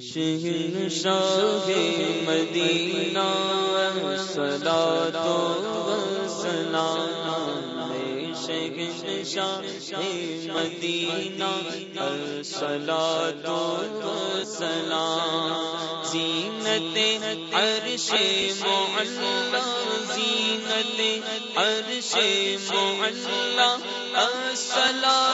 شاہ مدینہ سلا تو سلام شہن شاہ مدینہ سلا تو سلام، زینت عرش معلا زینت عرش معلا سلا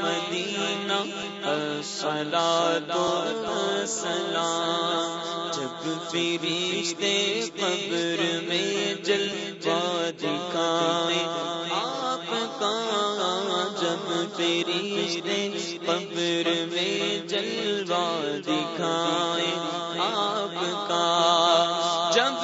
مدینہ سلا دو سلام جب فرشتے قبر میں جل دکھائے آپ کا جب فرشتے قبر میں جلوا دکھائے آپ کا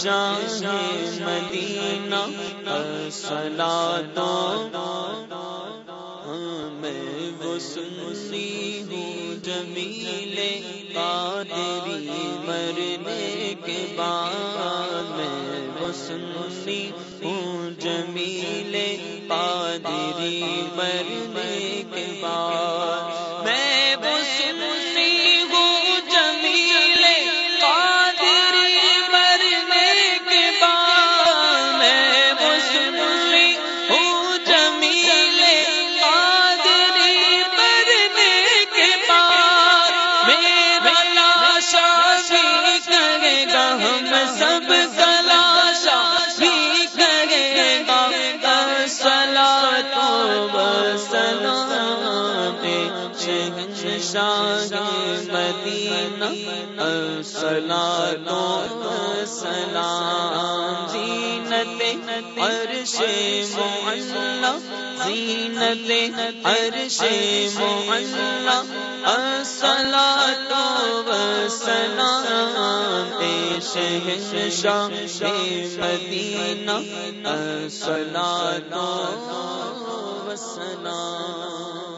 فرشتے مدینہ سلا میں وہ سنی ہوں جمیلے قادری مرنے کے بعد۔ میں وہ سنی ہوں جمیلے قادری مرنے کے بعد۔ شاہ مدینہ سلا تو سلام زینت عرش معلا زینت عرش معلا سلا تو سلام شہن شاہ مدینہ سلا تو سلام